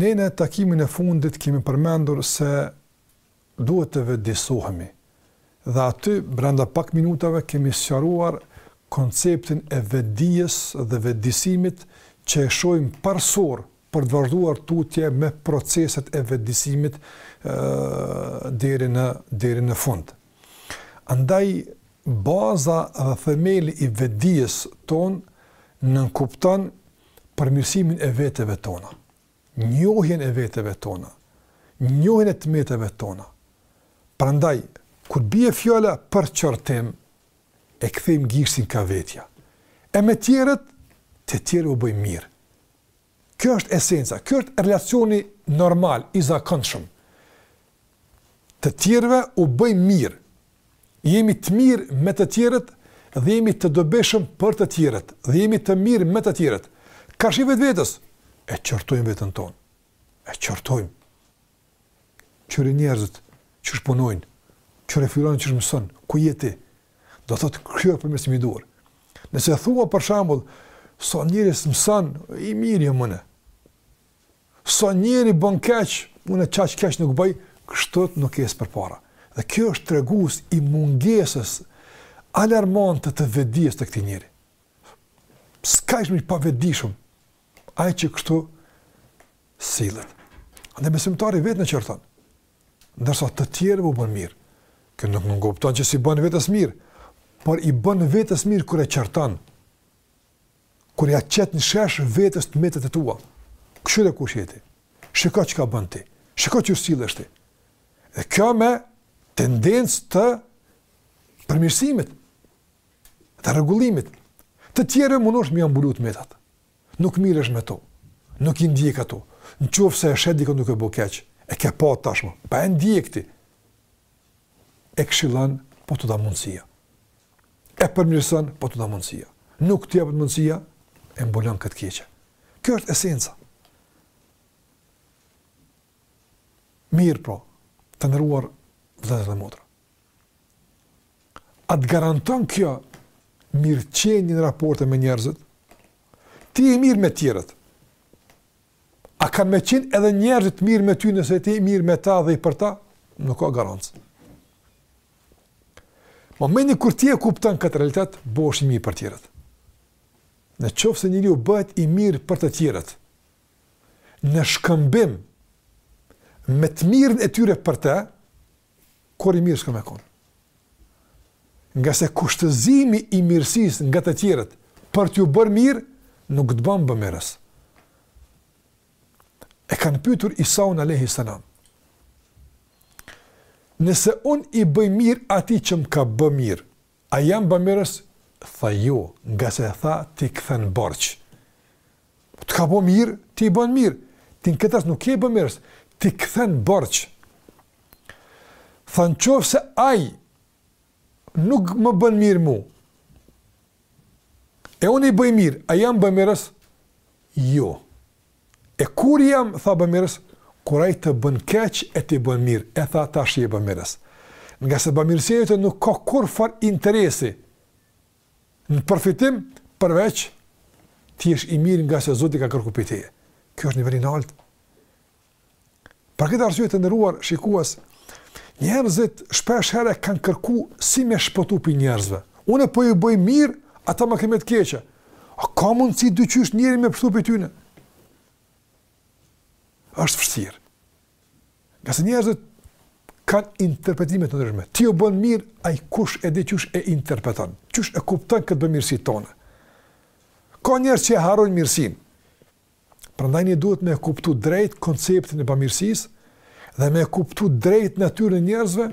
Ne në takimin e fundit kemi përmendur se duhet të vetëdijësohemi dhe aty brenda pak minutave kemi sqaruar konceptin e vetëdijës dhe vetëdijësimit që e shohim parësor për të vazhduar tutje me proceset e vetëdijësimit deri në deri në fund. Andaj baza dhe themeli i vetëdijës tonë nënkupton përmirësimin e veteve tona, njohjen e veteve tona, njohjen e të metave tona. Prandaj, kur bie fjala për qortim, e këthejmë gishtin ka vetja. E me tjerët, të tjerëve u bëjmë mirë. Kjo është esenca, kjo është relacioni normal, i zakonshëm. të tjerëve u bëjmë mirë, jemi të mirë me të tjerët dhe jemi të dobishëm për të tjerët dhe jemi të mirë me të tjerët. Karshi vetvetes, e qortojmë veten tonë, e qortojmë. Kqyri njerëzit, qysh punojnë, kqyre filani qysh mëson, ku jeti, do thotë kjo përmes metodave. Nëse thua për shembull, sa so njerës mëson, i mirë je jo mëne. Sa njëri bën keq, unë çaq keq nuk bëj, kështu nuk ecën përpara. Dhe kjo është tregues i mungesës alarmante të vetëdijes të këtij njeriu. S'ka ish më i pavetëdijshëm ai që kështu sillet. Andaj besimtari veten e qorton, ndërsa të tjerëve u bën mirë. Kjo nuk nënkupton që s'i bën vetes mirë, por i bën vetes mirë kur e qorton. Kur ia qet në shesh vetes të metat e tua. Kqyre kush je ti. Shiko çka bën ti. Shiko qysh sillesh ti. Dhe kjo me tendencë të përmirësimit, të rregullimit. Tjetrit mundohesh me ia mbulu të metat. Nuk mirresh me to. Nuk i ndjek ato. Në qoftë se e sheh dikë duke bo keq. E ke pa tashmë. Pa e ndjek ti. E këshillon po t'u dha mundësia. e përmirëson, po t'u dha mundësia. Nuk të jepet mundësia, e mbulon këtë të keqe. Kjo është esenca. Mirëpo, të nderuar vëllezër dhe motra. A të garanton kjo mirëqenie në raporte me njerëzit? Ti i mirë me tjerët. A kanë me qenë edhe njerëzit të mirë me ty nëse ti je mirë me ta dhe je për ta? Nuk ka garancë. Momentin kur ti e kupton këtë realitet, bëhesh i mirë për të tjerët. Në qoftë se njeriu bëhet i mirë për të tjerët, në shkëmbim me të mirën e tyre për të, kurrë i mirë s'ka me kon. Ngase kushtëzimi i mirësisë nga të tjerët për t'ju bërë mirë nuk të bën bëmirës. e kanë pytur Isaun alejhi selam, nëse unë i bëj mirë atij që më ka bë mirë, a jam bëmirës? Tha jo, ngase tha ti kthen borxh. Të ka bë mirë, ti i bën mirë. Ti në kët rast nuk je bëmirës, ti kthen borxh. Tha në qoftë se ai nuk më bën mirë mu. E unë i bëj mirë, a jam bëmirës? Jo. E kur jam, tha bëmirës, kur ai të bën keq e ti i bën mirë, e tha tash je bëmirës. Ngase bëmirësia jote nuk ka kurrfarë interesi në përfitim përveç të jesh i mirë ngase Zoti ka kërku prej teje. Kjo është nivel i naltë. Për këtë arsye të nderuar shikues, njerëzit shpeshherë kanë kërku si me shpëtu prej njerëzve. Unë po ju bëj mirë, ata ma kthejnë me të keqe. A ka mundësi diqysh njeri me pshtu prej tyne? është vështirë. Ngase njerëzit kanë interpretime të ndryshme. Ti u bën mirë, ai kush e di qysh e interpreton, qysh e kupton këtë bëmirësi tonë. Ka njerëz që e harrojnë mirësinë, Prandaj ne duhet me e kuptu drejt konceptin e bamirësisë dhe me e kuptu drejt natyrën e njerëzve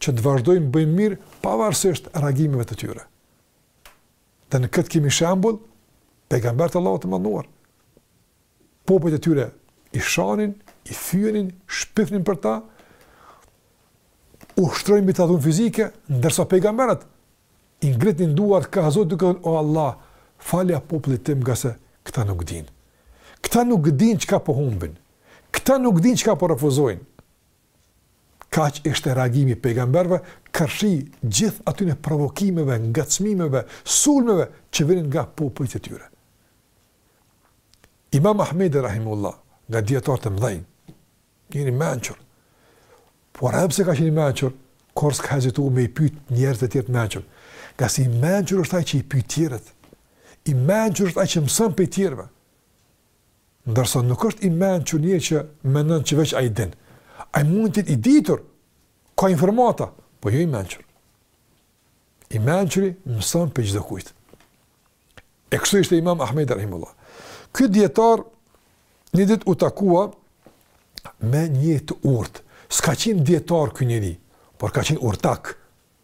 që të vazhdojmë bëjmë mirë pavarësisht reagimeve të tyre. Dhe në këtë kemi shembull pejgamberët e Allahut të madhnuar. Popujt e tyre i shanin, i fyenin, shpifnin për ta, ushtrojnë mbi ta dhunë fizike, ndërsa pejgamberët I ngritnin duart kah Zoti duke thënë, O Allah, falja popullit tim ngase këta nuk dinë. Këta nuk dinë çka po humbin. Këta nuk dinë çka po refuzojnë. Kaq ishte reagimi i pejgamberëve karshi gjithë atyne provokimeve, ngacmimeve, sulmeve që vinin nga popujt e tyre. Imam Ahmedi rahimehullah, nga dietarët e mëdhenj, Njeri i mençur. Por edhe pse ka qenë i mençur, kurrë s'ka hezitu me i pyt njerëzit e tjerë të mençur. Ngase i mençur është ai që i pyt tjerët. I mençur është ai që mëson prej tjerëve. Ndërsa nuk është i mençur një që menon që veç ai din. Ai mund të jetë i ditur, ka informata, po jo i mençur. I mençuri mëson prej çdo kujt. E kështu ishte Imam Ahmedi rahimehullah. Ky dietar një ditë u takua me një të urtë. S'ka qenë dietar ky njeri, por ka qenë urtak.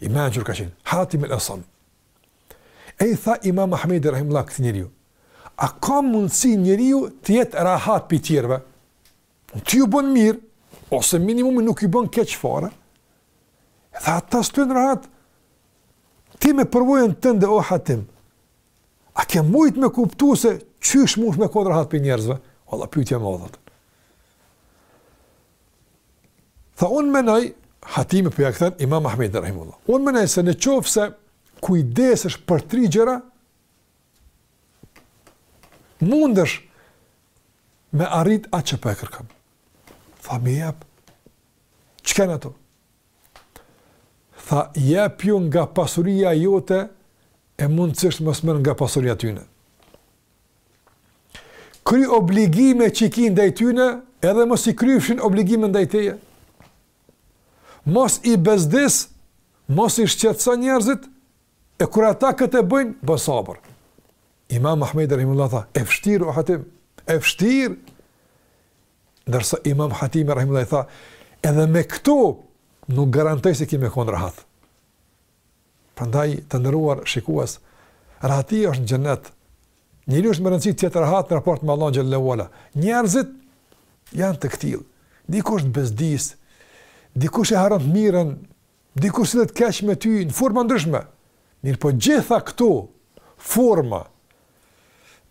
I mençur ka qenë Hatim al-Asam. E i tha Imam Ahmedi rahimehullah këtij njeriu. A ka mundësi njeriu të jetë rahat prej tjerëve? Ti ju bën mirë, ose minimumi nuk ju bën keq fare. Dhe ata s'të lënë rahat, Ti me përvojën tënde o Hatim, a ke mujt me kuptu se qysh mund me kon rahat prej njerëzve? Valla, pytja me vend. Tha unë menoj, Hatimi po ja kthen, imam Ahmedit rahimullah. Unë menoj se në qoftë se kujdesesh për tri gjëra, mundesh me arrit atë që po e kërkon. Tha me jep, çka janë ato? Tha, Jepju nga pasuria jote e mundësisht mos merr nga pasuria tyne. Kry obligime që i ki ndaj tyne, edhe mos i kryshin obligime ndaj teje. Mos i bezdis, mos i shqetso njerëzit, e kur ata këtë e bëjnë, bën sabër. Imam Ahmedi rahimullah tha, e vështirë o Hatim, e vështirë, Ndërsa Imam Hatimi rahimullahu tha, edhe me këto nuk garantoj se ki me kon rahat. Prandaj të nderuar shikues, rahati është në xhenet. Njeriu është me rëndësi të jetë rahat në raport me Allahun xhelle ue ala. Njerëzit janë të këtill. Dikush të bezdis, dikush e harron të mirën Dikush sillet keq me ty në forma të ndryshme. Mirpo gjitha këto forma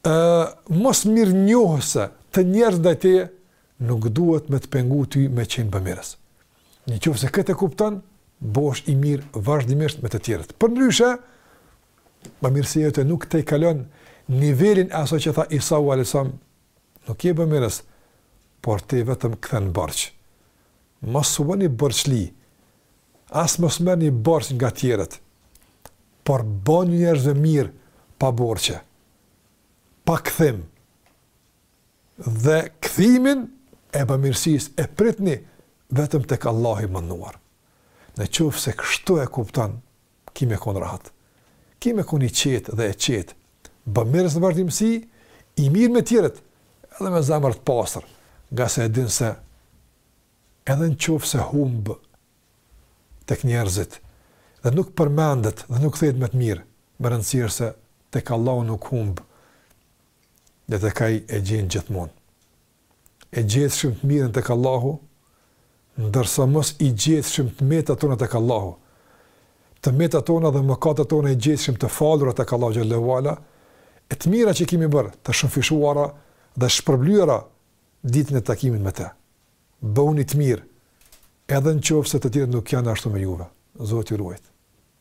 mosmirënjohëse të njerëzve ndaj teje nuk duhet me të pengu ty me qenë bamirës. Në qoftë se këtë e kupton, bohesh i mirë vazhdimisht me të tjerët. Përndryshe, bamirësia jote nuk e tejkalon nivelin e asaj që tha Isau alejhi selam Nuk je bamirës, por ti vetëm kthen borxh. Mos u bëni borxhli, as mos merrni borxh nga tjerët, por bëni njerëzve mirë pa borxhe, pa kthim. Dhe kthimin e bamirësisë e pritni vetëm tek Allahu i madhëruar. Në qoftë se kështu e kupton ki me kon rahat. Ki me kon i qetë dhe e qetë, bamirës në vazhdimësi, i mirë me tjerët, edhe me zemër të pastër, ngase e din se edhe në qoftë se humb tek njerëzit, dhe nuk përmendet dhe nuk kthehet me të mirë, me rëndësi është se tek Allahu nuk humb, dhe tek Ai e gjen gjithmonë. e gjethshim të mirën tek Allahu, ndërsa mos i gjethshim të metat tona tek Allahu. Të metat tona dhe mëkatet tona i gjethshim të falura tek Allahu xhelle ue ala, e të mirat që kemi bërë, të shumëfishuara dhe shpërblyera ditën e takimit me të. Bëhuni të mirë, edhe në qoftë se të tjerët nuk janë ashtu me juve. Zoti ju ruajt.